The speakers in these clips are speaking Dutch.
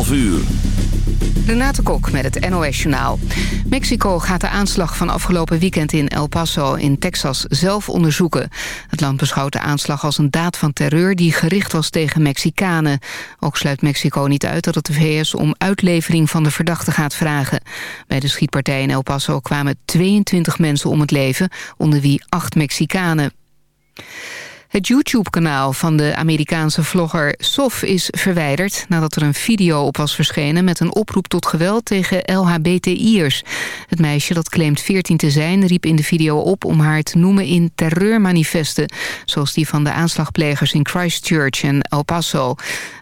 11 uur. Renate Kok met het NOS Journaal. Mexico gaat de aanslag van afgelopen weekend in El Paso in Texas zelf onderzoeken. Het land beschouwt de aanslag als een daad van terreur die gericht was tegen Mexicanen. Ook sluit Mexico niet uit dat het de VS om uitlevering van de verdachte gaat vragen. Bij de schietpartij in El Paso kwamen 22 mensen om het leven, onder wie acht Mexicanen. Het YouTube-kanaal van de Amerikaanse vlogger Sof is verwijderd... nadat er een video op was verschenen met een oproep tot geweld tegen LHBTI'ers. Het meisje, dat claimt 14 te zijn, riep in de video op om haar te noemen in terreurmanifesten... zoals die van de aanslagplegers in Christchurch en El Paso.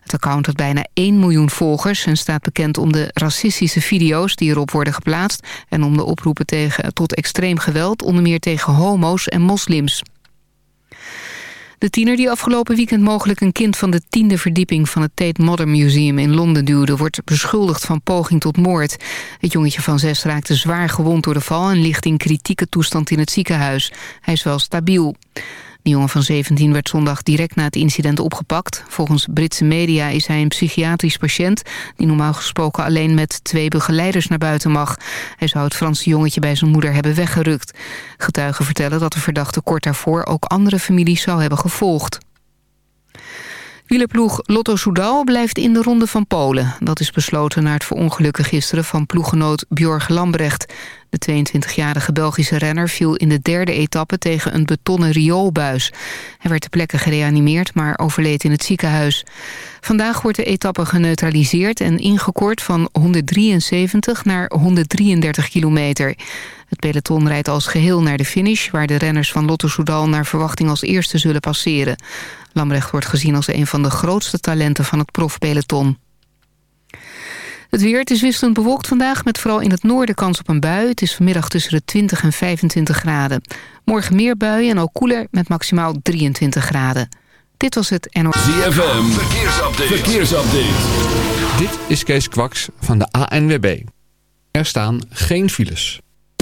Het account had bijna 1 miljoen volgers en staat bekend om de racistische video's die erop worden geplaatst... en om de oproepen tegen, tot extreem geweld, onder meer tegen homo's en moslims. De tiener die afgelopen weekend mogelijk een kind van de tiende verdieping van het Tate Modern Museum in Londen duwde, wordt beschuldigd van poging tot moord. Het jongetje van zes raakte zwaar gewond door de val en ligt in kritieke toestand in het ziekenhuis. Hij is wel stabiel. De jongen van 17 werd zondag direct na het incident opgepakt. Volgens Britse media is hij een psychiatrisch patiënt... die normaal gesproken alleen met twee begeleiders naar buiten mag. Hij zou het Franse jongetje bij zijn moeder hebben weggerukt. Getuigen vertellen dat de verdachte kort daarvoor... ook andere families zou hebben gevolgd. Wielerploeg Lotto Soudal blijft in de ronde van Polen. Dat is besloten na het verongelukken gisteren van ploeggenoot Bjorg Lambrecht. De 22-jarige Belgische renner viel in de derde etappe tegen een betonnen rioolbuis. Hij werd ter plekke gereanimeerd, maar overleed in het ziekenhuis. Vandaag wordt de etappe geneutraliseerd en ingekort van 173 naar 133 kilometer. Het peloton rijdt als geheel naar de finish... waar de renners van Lotto Soudal naar verwachting als eerste zullen passeren. Lambrecht wordt gezien als een van de grootste talenten van het profpeloton. Het weer, het is wisselend bewolkt vandaag... met vooral in het noorden kans op een bui. Het is vanmiddag tussen de 20 en 25 graden. Morgen meer buien en ook koeler met maximaal 23 graden. Dit was het NO... ZFM, verkeersupdate. verkeersupdate. Dit is Kees Kwaks van de ANWB. Er staan geen files.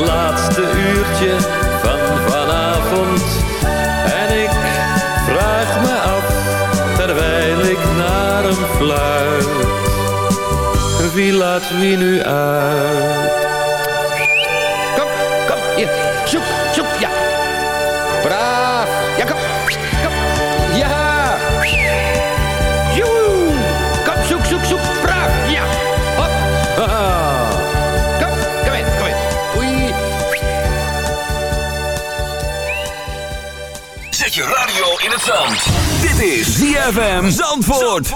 Laatste uurtje van vanavond. En ik vraag me af terwijl ik naar hem fluit. Wie laat wie nu uit? Kom, kom, hier, zoek, ZFM Zandvoort.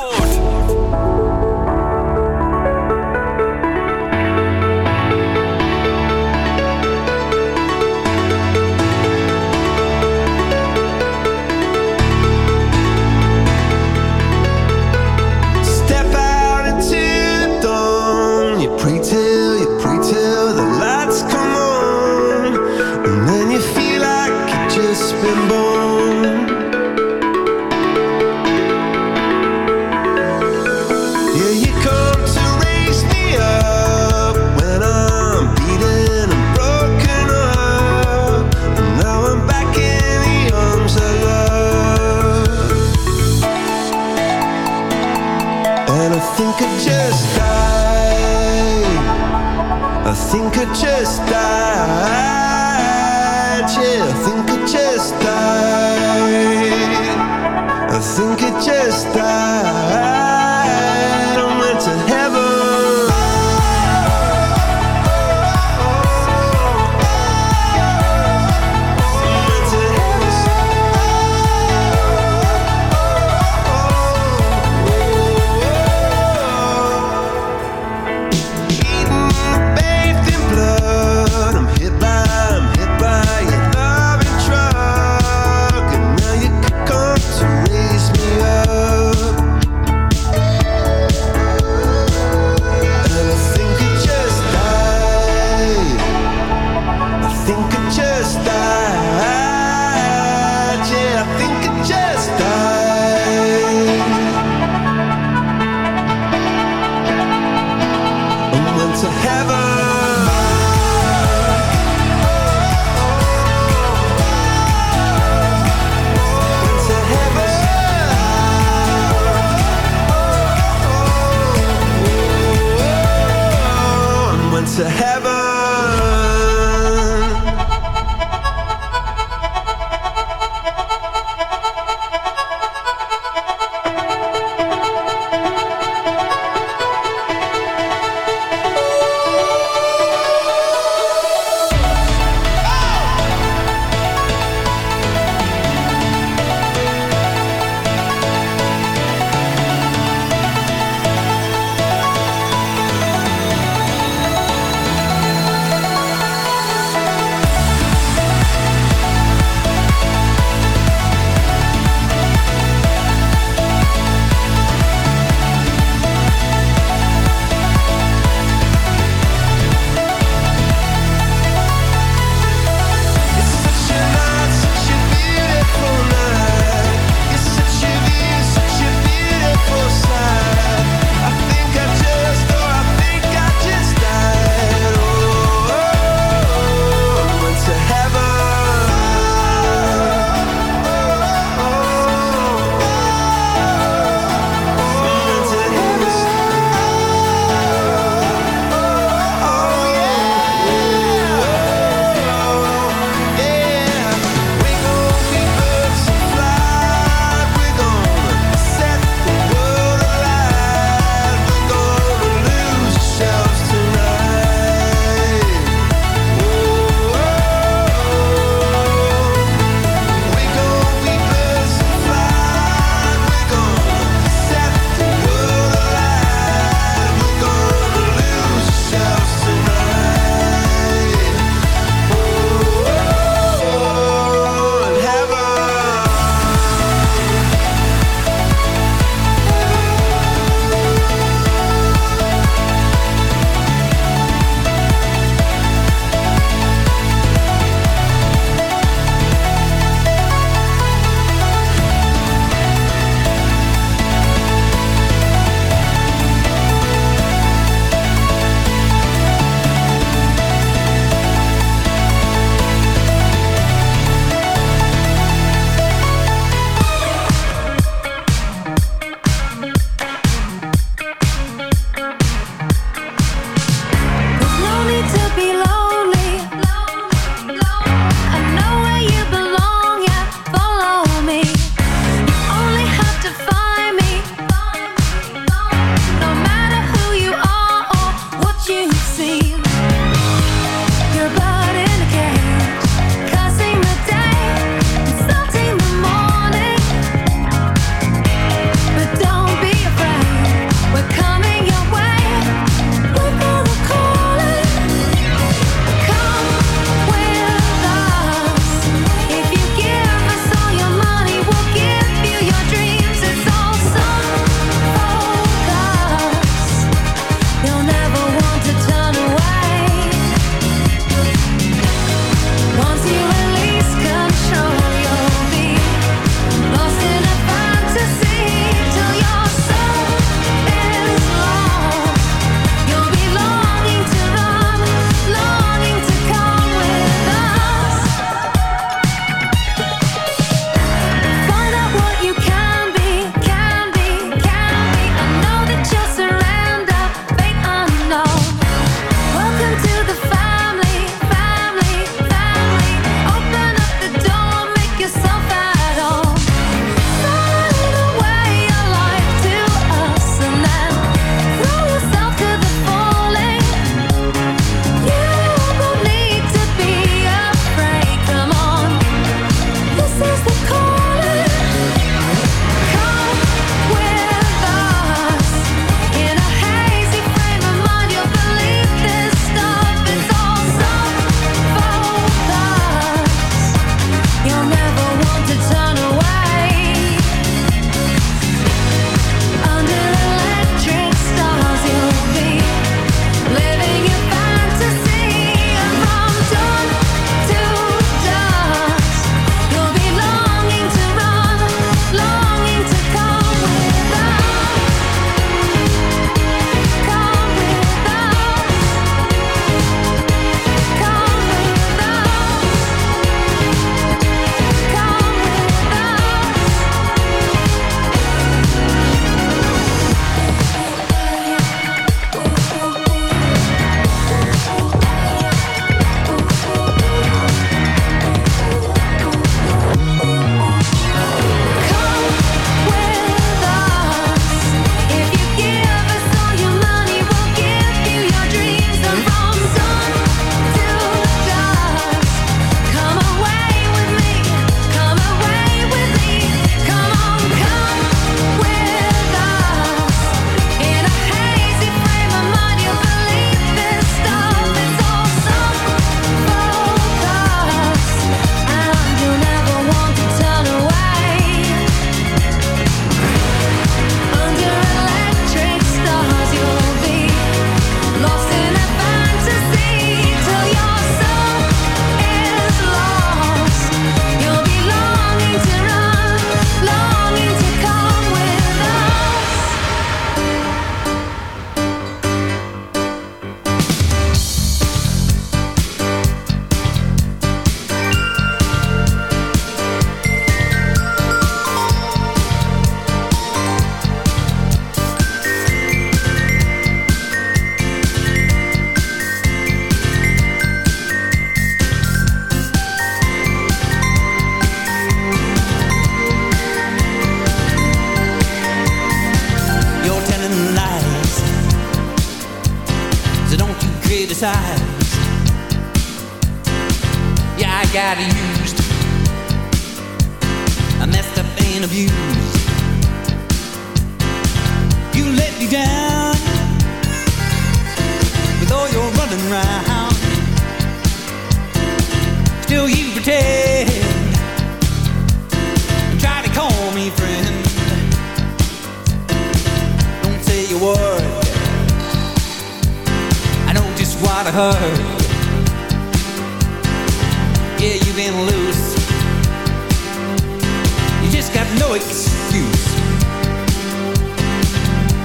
no excuse.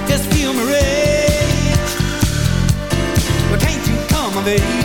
Just feel my rage. Why can't you come of age?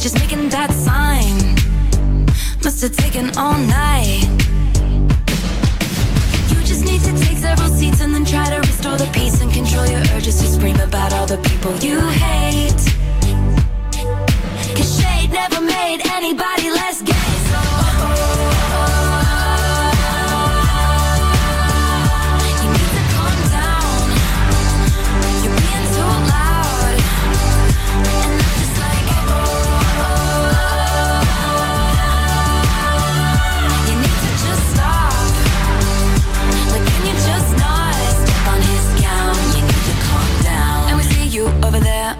Just making that sign must have taken all night. You just need to take several seats and then try to restore the peace and control your urges to scream about all the people you hate. Cause shade never made anybody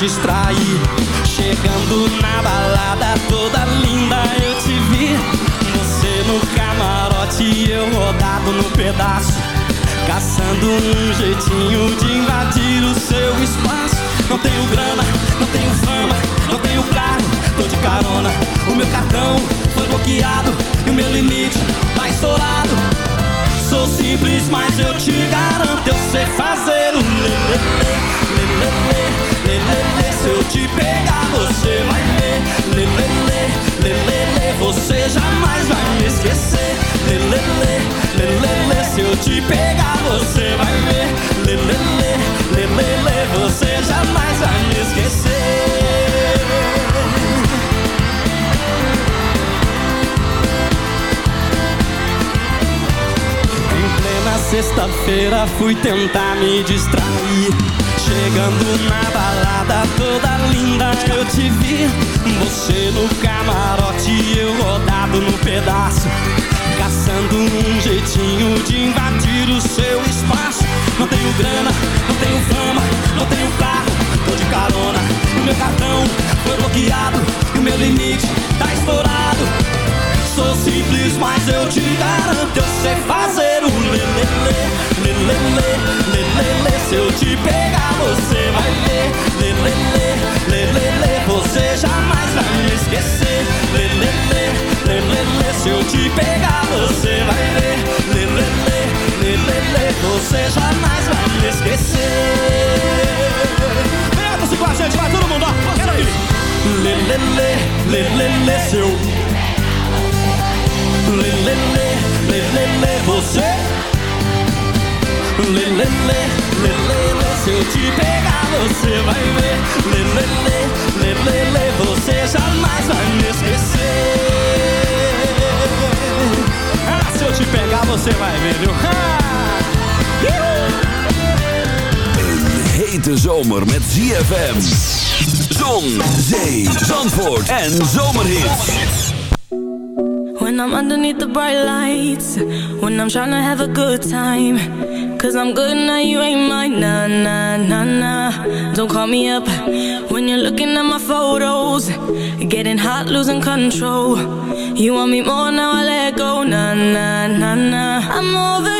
tentar me tenho grana, não tenho fama, não tenho carro Tô de carona, o meu cartão foi bloqueado E o meu limite tá estourado. Sou simples, mas eu te garanto Eu sei fazer o lelele, lelele, lelele Se eu te pegar você vai ver Lelele, lelele Você jamais vai me esquecer. Lelele, lelele Se eu te pegar você vai ver você jamais vai me esquecer. Vem assim com a gente, vai todo mundo, ó. Quero ir. Lê, lê, lê, lê, lê, lê, seu. Lê, lê, lê, lê, lê, lê, você. Lê, lê, lê, lê, lê, lê, se eu te pegar, você vai ver. Lê, lê, lê, lê, lê, lê, você jamais vai me esquecer. Ah, se eu te pegar, você vai ver, viu? Ah! Een hete zomer met ZFM. Zon, zee, zandvoort en zomerhits. When I'm underneath the bright lights When I'm trying to have a good time Cause I'm good now, you ain't mine Nah, nah, nah, nah Don't call me up When you're looking at my photos Getting hot, losing control You want me more, now I let go Nah, nah, nah, nah I'm over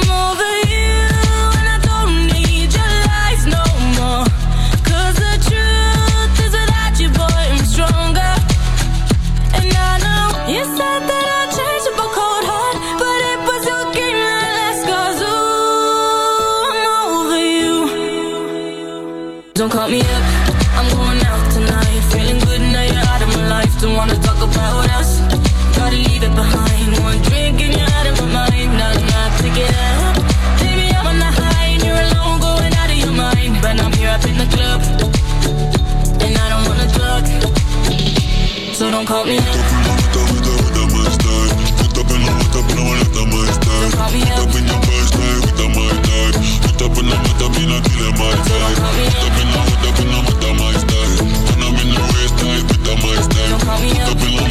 Don't call me out. Don't call me. Up in up in in my. Up in up in my in my style. Up in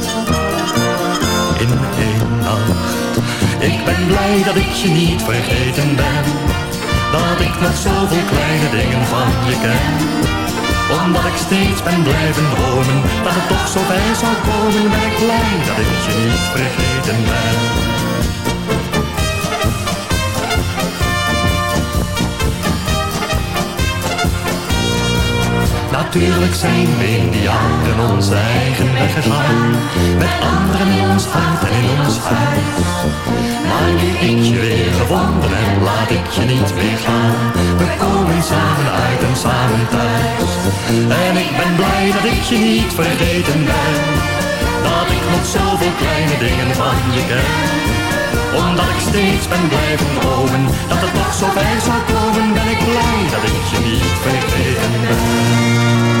Ik ben blij dat ik je niet vergeten ben. Dat ik nog zoveel kleine dingen van je ken. Omdat ik steeds ben blijven dromen Dat het toch zo bij zou komen Ben ik blij dat ik je niet vergeten ben. Natuurlijk zijn we in die jaren onze eigen weg gegaan Met anderen in ons hart en in ons huis Nu ik je weer gevonden heb, laat ik je niet meer gaan We komen samen uit en samen thuis. En ik ben blij dat ik je niet vergeten ben. Dat ik nog zoveel kleine dingen van je ken. Omdat ik steeds ben blijven dromen Dat het toch zo ver zou komen Ben ik blij dat ik je niet vergeten ben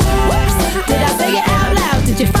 say it out loud? Did you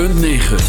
106.9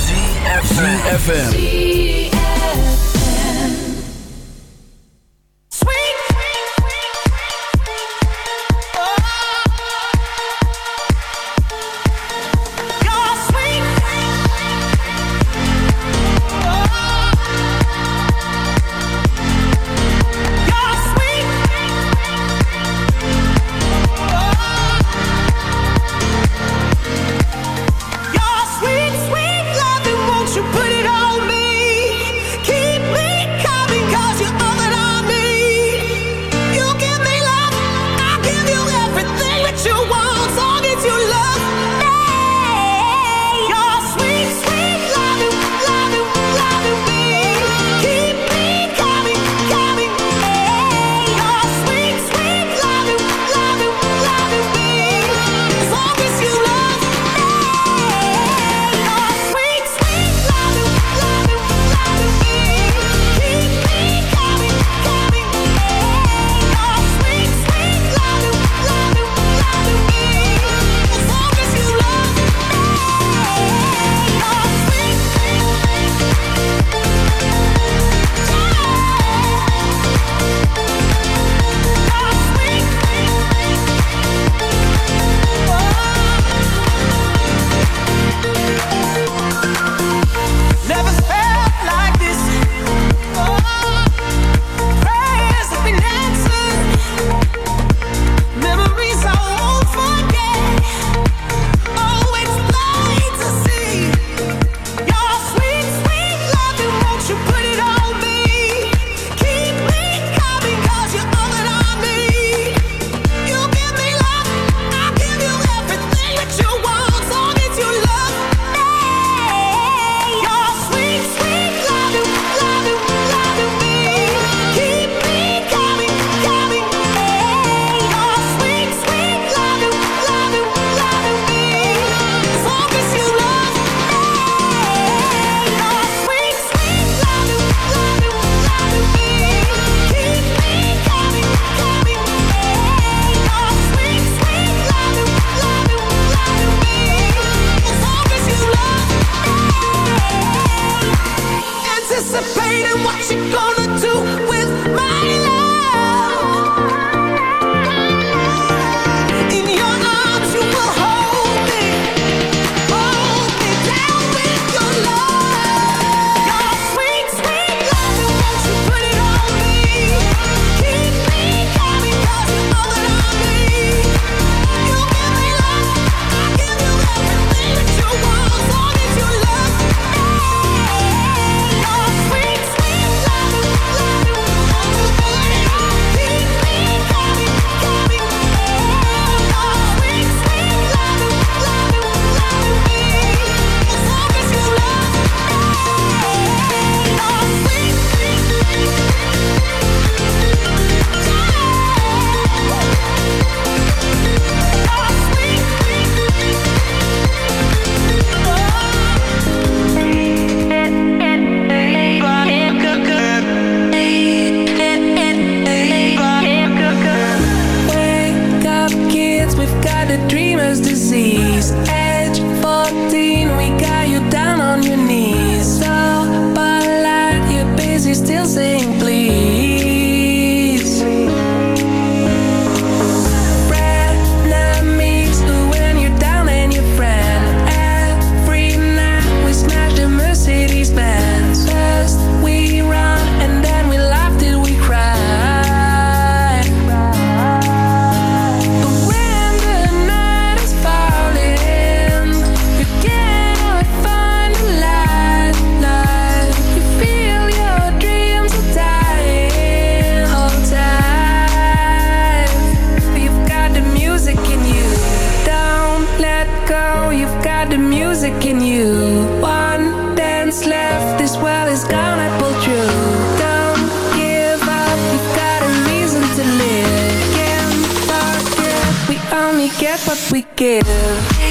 what we give.